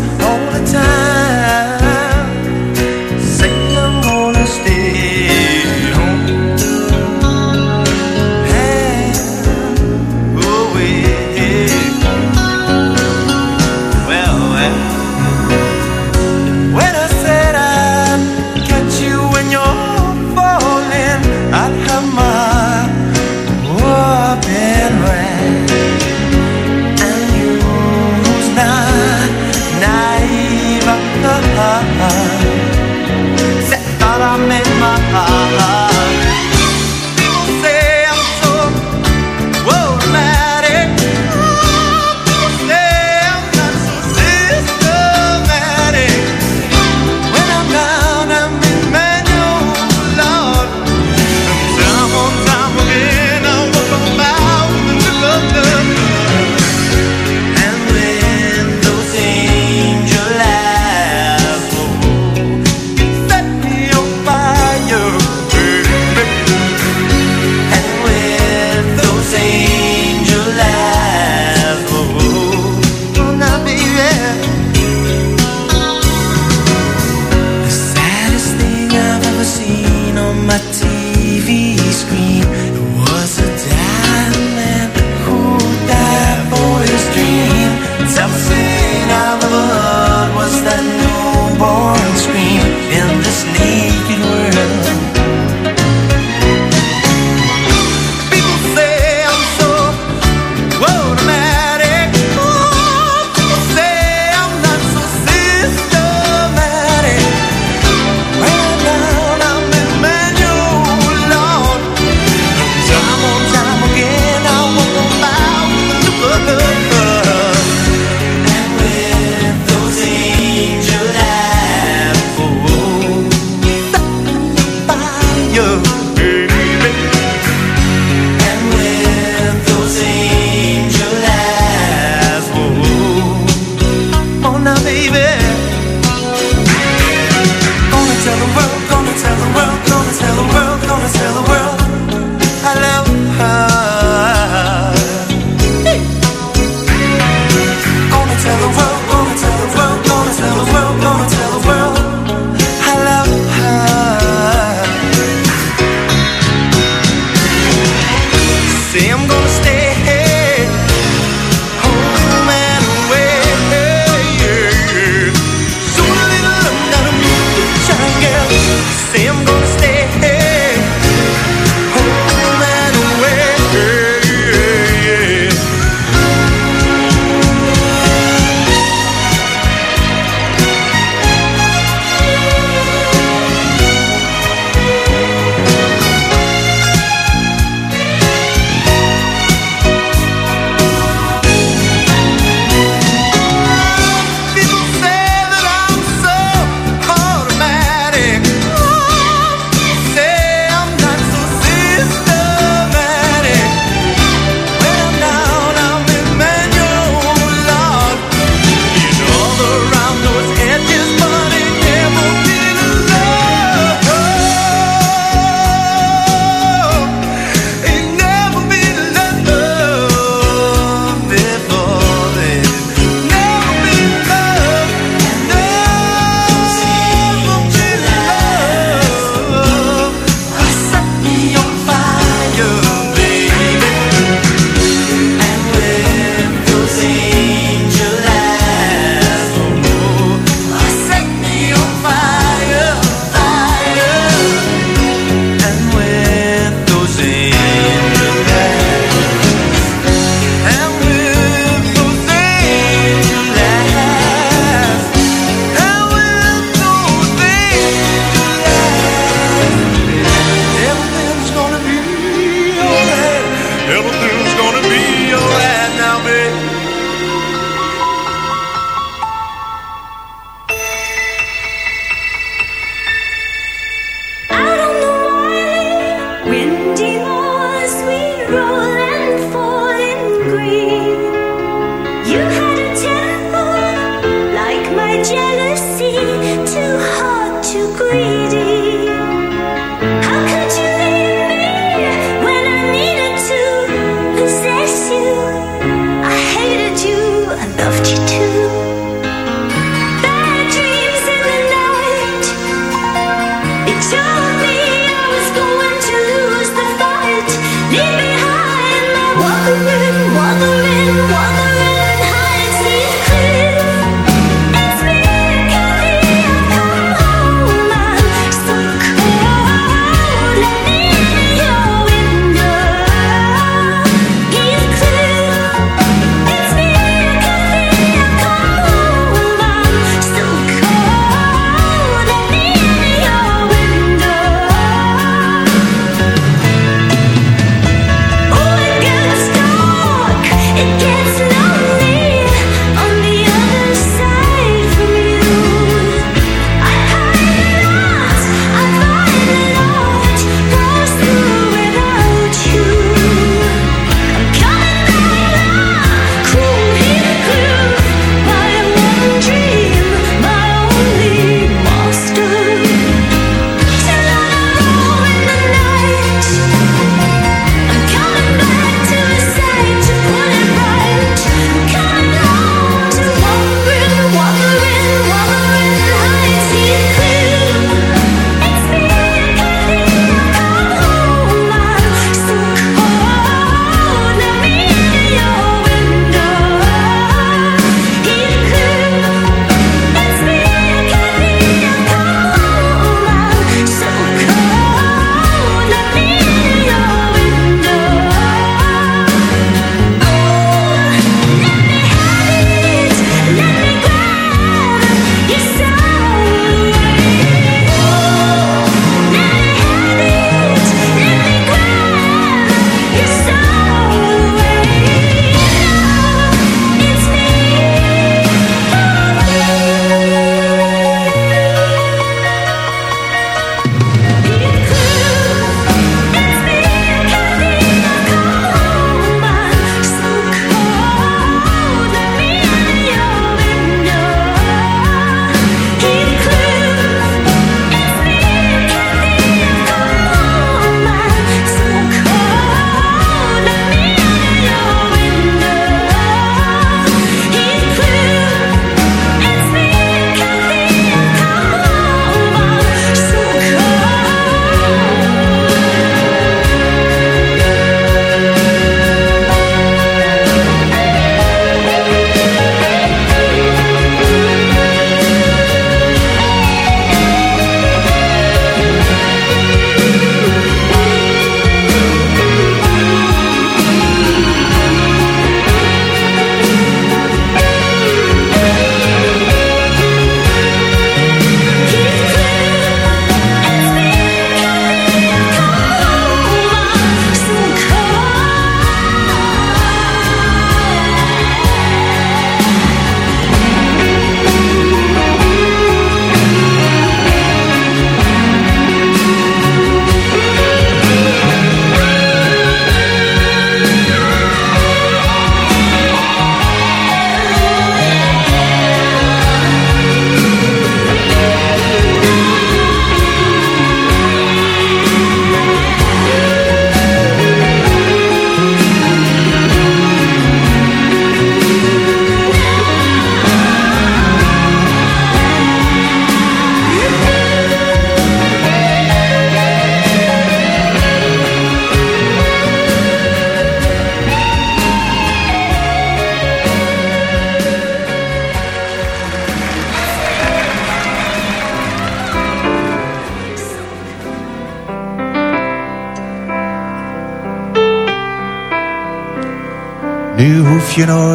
naive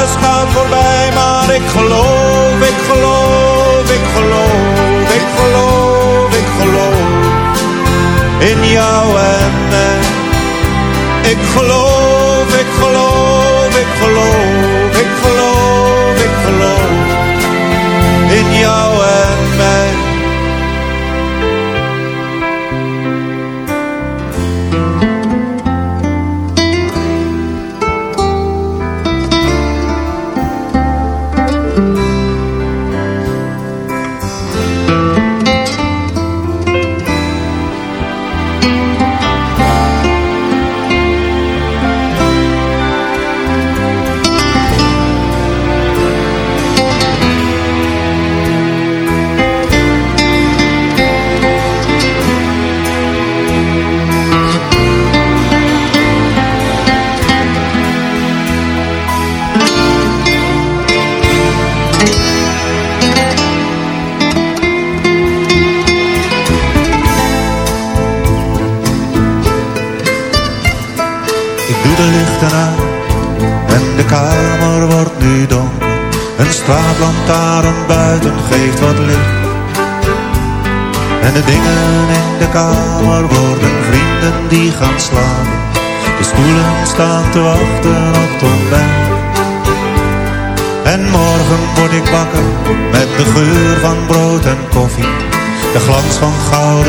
alles gaat voorbij. Maar ik geloof, ik geloof, ik geloof, ik geloof, ik geloof in jou en mij. Ik geloof, ik geloof, ik geloof, ik geloof, ik geloof in jou en mij.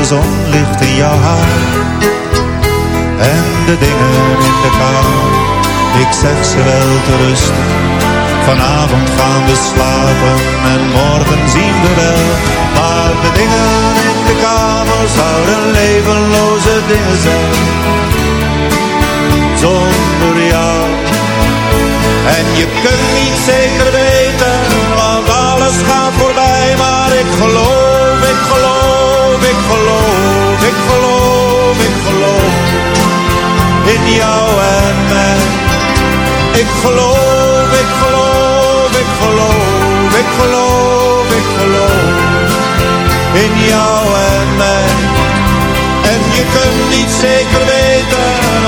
Gouden zon ligt in jouw haar. En de dingen in de kamer, ik zeg ze wel te rusten Vanavond gaan we slapen en morgen zien we wel. Maar de dingen in de kamer zouden levenloze dingen zijn. Zonder jou. En je kunt niet zeker weten, want alles gaat voorbij. Maar ik geloof, ik geloof, ik geloof, ik geloof. In jou en mij. Ik geloof, ik geloof ik geloof, ik geloof, ik geloof in jou en mij. En je kunt niet zeker weten,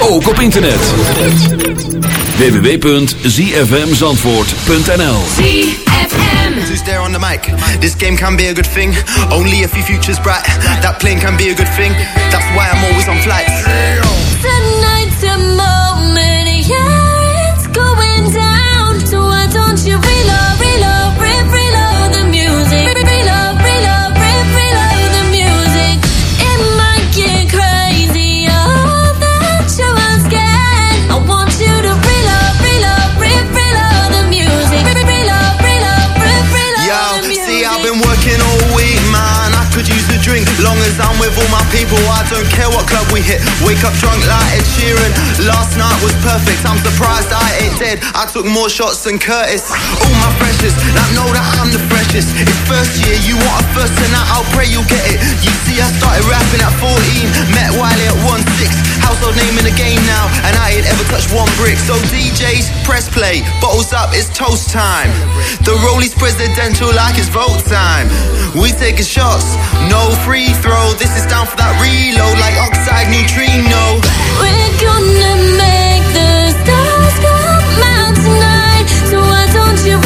ook op internet. www.zfmzandvoort.nl ZFM Who's there on the mic? This game can be a good thing. Only if your future's bright. That plane can be a good thing. That's why I'm always on flights Long as I'm with all my people, I don't care what club we hit. Wake up drunk like Ed Sheeran. Last night was perfect, I'm surprised I ain't dead. I took more shots than Curtis. All my freshest, now know that I'm the freshest. It's first year, you want a first tonight, I'll pray you'll get it. You see, I started rapping at 14, met Wiley at 1-6. Household name in the game now, and I ain't ever touched one brick. So DJs, press play, bottles up, it's toast time. The Rollies presidential like it's vote time. We taking shots. No free throw, this is down for that reload like oxide neutrino. We're gonna make the stars come out tonight. So why don't you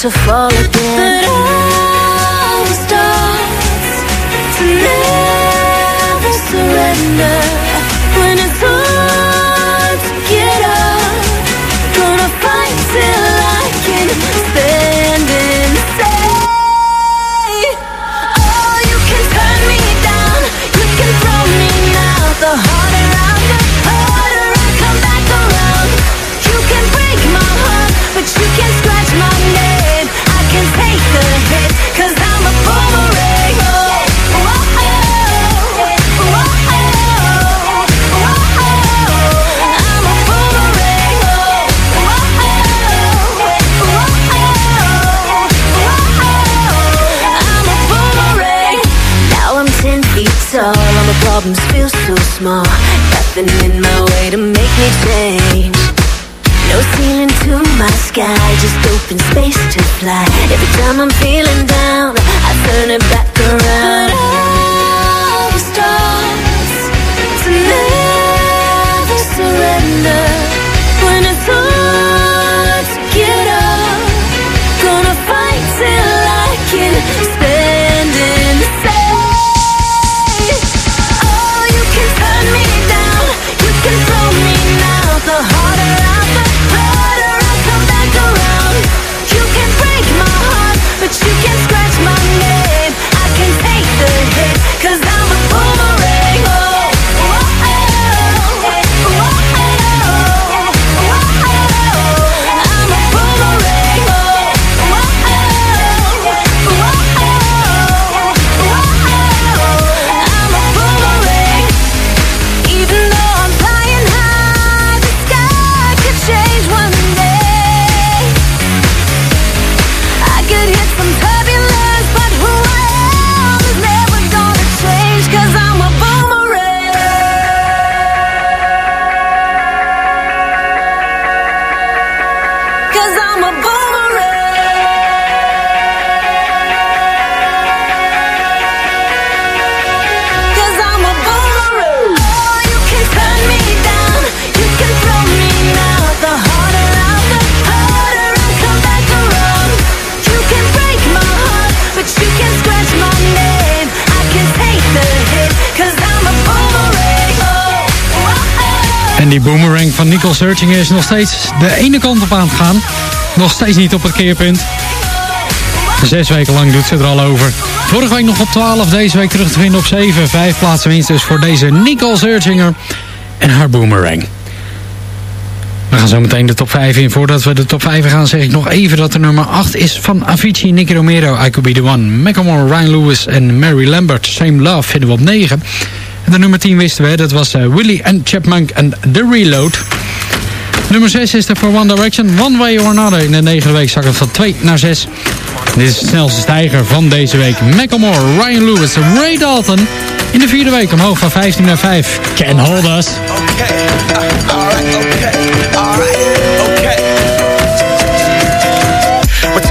to fall again. Problems feel so small. Nothing in my way to make me change. No ceiling to my sky, just open space to fly. Every time I'm feeling down, I turn it back around. all the stars to never surrender. Die boomerang van Nicole Searching is nog steeds de ene kant op aan het gaan. Nog steeds niet op het keerpunt. Zes weken lang doet ze er al over. Vorige week nog op 12, deze week terug te vinden op 7. Vijf plaatsen winst dus voor deze Nicole Searchinger en haar boomerang. We gaan zo meteen de top 5 in. Voordat we de top 5 gaan zeg ik nog even dat de nummer 8 is van Avicii, Nicky Romero, I Could Be The One, Macklemore, Ryan Lewis en Mary Lambert. Same Love vinden we op 9. De nummer 10 wisten we, dat was uh, Willie and Chipmunk en The Reload. Nummer 6 is er voor One Direction, One Way or Another. In de negende week zak het van 2 naar 6. Dit is de snelste stijger van deze week. Macklemore, Ryan Lewis, Ray Dalton. In de vierde week omhoog van 15 naar 5. Can Hold Us. Okay, uh, okay, alright,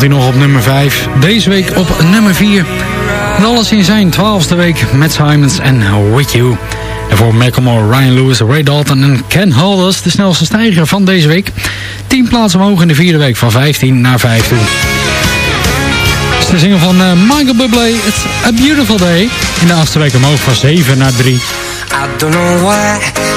Stond hij nog op nummer 5. Deze week op nummer 4. En alles in zijn twaalfde week met Simons en With You. En voor Macklemore, Ryan Lewis, Ray Dalton en Ken Holders de snelste stijger van deze week. 10 plaatsen omhoog in de vierde week van 15 naar 5 toe. Het is de single van eh, Michael Bublé, It's a Beautiful Day. In de achtste week omhoog van 7 naar 3. I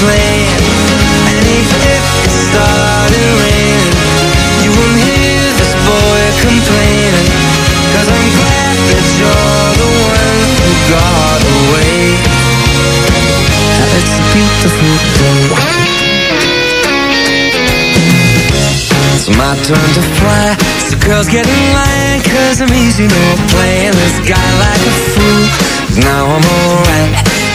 playing, and even if it started raining, you won't hear this boy I'm glad that you're the one who got away. It's a beautiful day. It's my turn to fly. So girls get in line, cause I'm easy, no playing this guy like a fool. Now I'm alright.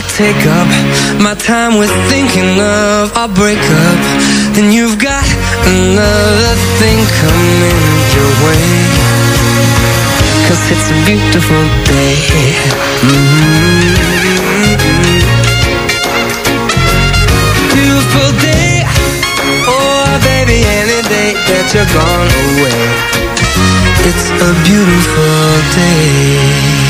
I'll take up my time with thinking of our breakup, then you've got another thing coming your way. Cause it's a beautiful day. Mm-hmm. Beautiful day. Oh, baby, any day that you're gone away. It's a beautiful day.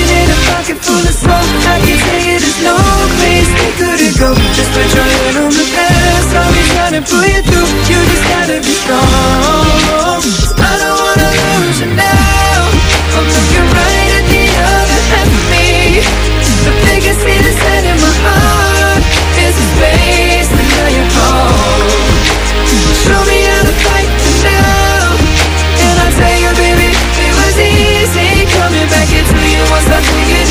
pocket full of soul I can tell you there's no place we couldn't go Just put your hand on the past I'll be trying to pull you through. You just gotta be strong. I don't wanna lose you now. I'm looking right at the other half of me. The biggest thing that's in my heart Is the space that now home Show me how to fight now. And I'll tell you baby It was easy coming back into you Once I figured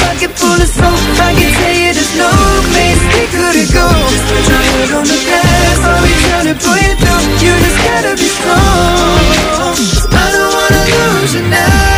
pocket full of soap I can tell you there's no place we couldn't go put on the past I'll be trying to pull you through. You just gotta be strong. I don't wanna lose you now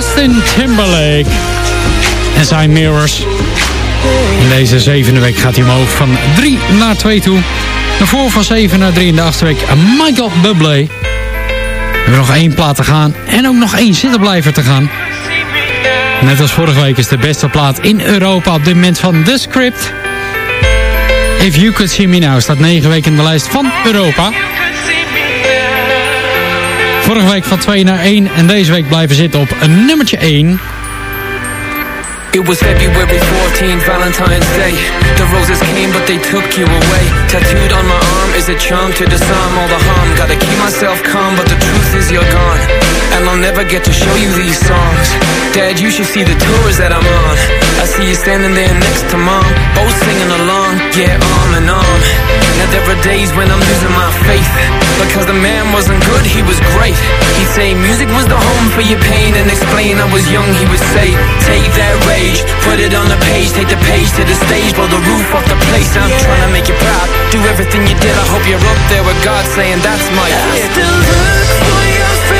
Justin Timberlake. En zijn Mirrors. In deze zevende week gaat hij omhoog van 3 naar 2 toe. Daarvoor van 7 naar 3 in de achtste week Michael Bublé. We hebben nog één plaat te gaan en ook nog één zittenblijver te gaan. Net als vorige week is de beste plaat in Europa op dit moment van The Script. If You Could See Me Now staat 9 weken in de lijst van Europa. Vorige week van 2 naar 1 en deze week blijven zitten op een nummertje 1. It was February 14th, Valentine's Day. The roses came, but they took you away. Tattooed on my arm is a charm to disarm all the harm. Gotta keep myself calm, but the truth is you're gone. And I'll never get to show you these songs. Dad, you should see the tours that I'm on. I see you standing there next to mom, both singing along, yeah, arm in arm. Now there are days when I'm losing my faith. Because the man wasn't good, he was great. He'd say music was the home for your pain, and explain I was young, he would say, take that rage Put it on the page, take the page to the stage Blow the roof off the place, I'm yeah. trying to make you proud Do everything you did, I hope you're up there with God saying that's my I still look for your face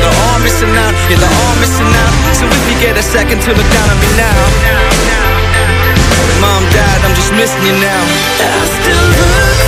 they're all missing out, yeah, they're all missing out So if you get a second to look down on me now. Mom, Dad, I'm just missing you now. I still look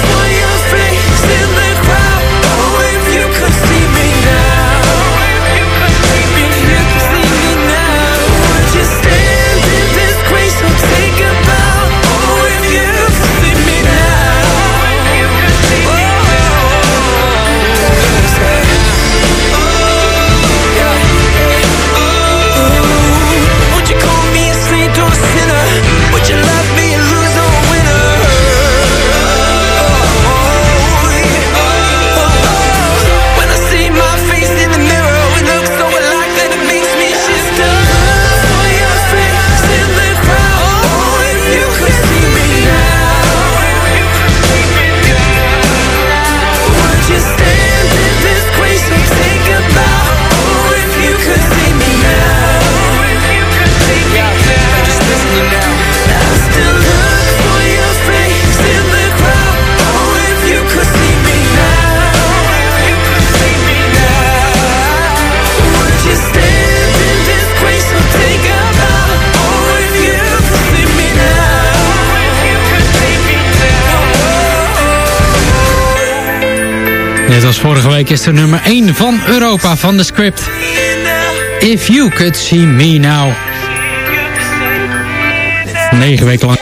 Als vorige week is de nummer 1 van Europa van de script. If You Could See Me Now. 9 weken lang.